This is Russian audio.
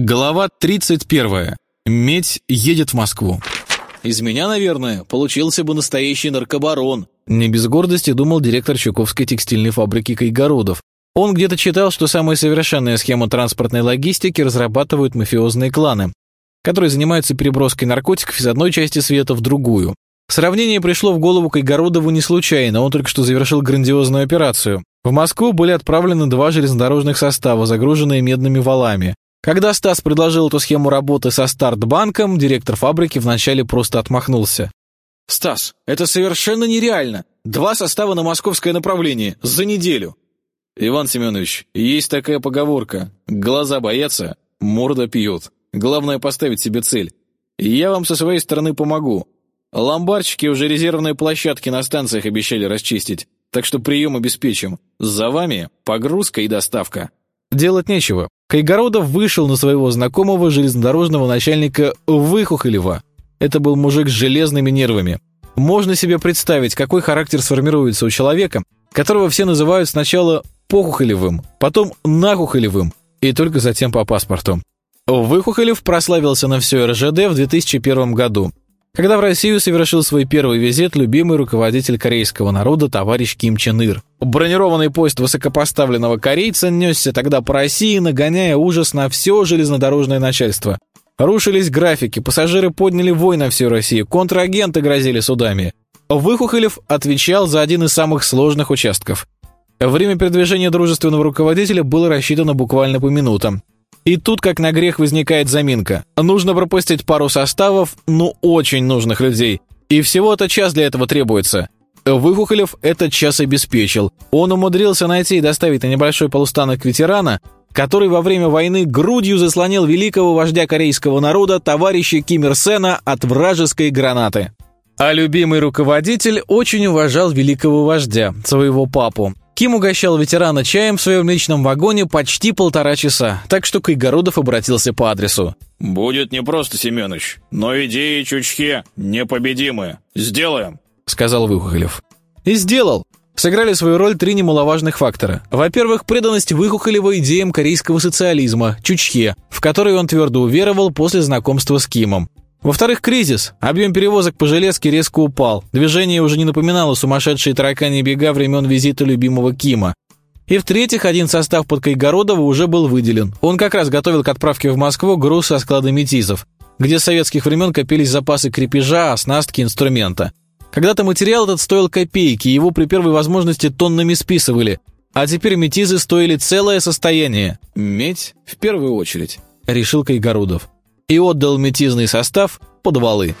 Глава 31. Медь едет в Москву. Из меня, наверное, получился бы настоящий наркобарон. Не без гордости думал директор Чуковской текстильной фабрики Кайгородов. Он где-то читал, что самая совершенная схема транспортной логистики разрабатывают мафиозные кланы, которые занимаются переброской наркотиков из одной части света в другую. Сравнение пришло в голову Кайгородову не случайно, он только что завершил грандиозную операцию. В Москву были отправлены два железнодорожных состава, загруженные медными валами. Когда Стас предложил эту схему работы со Стартбанком, директор фабрики вначале просто отмахнулся. «Стас, это совершенно нереально! Два состава на московское направление за неделю!» «Иван Семенович, есть такая поговорка. Глаза боятся, морда пьет. Главное поставить себе цель. Я вам со своей стороны помогу. Ломбарчики уже резервные площадки на станциях обещали расчистить, так что прием обеспечим. За вами погрузка и доставка». Делать нечего. Кайгородов вышел на своего знакомого железнодорожного начальника Выхухолева. Это был мужик с железными нервами. Можно себе представить, какой характер сформируется у человека, которого все называют сначала Похухолевым, потом Нахухолевым, и только затем по паспорту. Выхухолев прославился на все РЖД в 2001 году когда в Россию совершил свой первый визит любимый руководитель корейского народа товарищ Ким Чен Ир. Бронированный поезд высокопоставленного корейца несся тогда по России, нагоняя ужас на все железнодорожное начальство. Рушились графики, пассажиры подняли вой на всю Россию, контрагенты грозили судами. Выхухолев отвечал за один из самых сложных участков. Время передвижения дружественного руководителя было рассчитано буквально по минутам. И тут, как на грех, возникает заминка. Нужно пропустить пару составов, ну очень нужных людей. И всего-то час для этого требуется. Выхухолев этот час обеспечил. Он умудрился найти и доставить на небольшой полустанок ветерана, который во время войны грудью заслонил великого вождя корейского народа товарища Ким Ир Сена от вражеской гранаты. А любимый руководитель очень уважал великого вождя, своего папу. Ким угощал ветерана чаем в своем личном вагоне почти полтора часа, так что Кайгородов обратился по адресу. «Будет не просто, Семенович, но идеи Чучхе непобедимы. Сделаем», — сказал Выхухолев. И сделал. Сыграли свою роль три немаловажных фактора. Во-первых, преданность Выхухолева идеям корейского социализма, Чучхе, в который он твердо уверовал после знакомства с Кимом. Во-вторых, кризис. Объем перевозок по железке резко упал. Движение уже не напоминало сумасшедшие таракани бега времен визита любимого Кима. И в-третьих, один состав под Кайгородова уже был выделен. Он как раз готовил к отправке в Москву груз со склада метизов, где с советских времен копились запасы крепежа, оснастки, инструмента. Когда-то материал этот стоил копейки, его при первой возможности тоннами списывали, а теперь метизы стоили целое состояние. Медь в первую очередь, решил Кайгородов и отдал метизный состав под валы.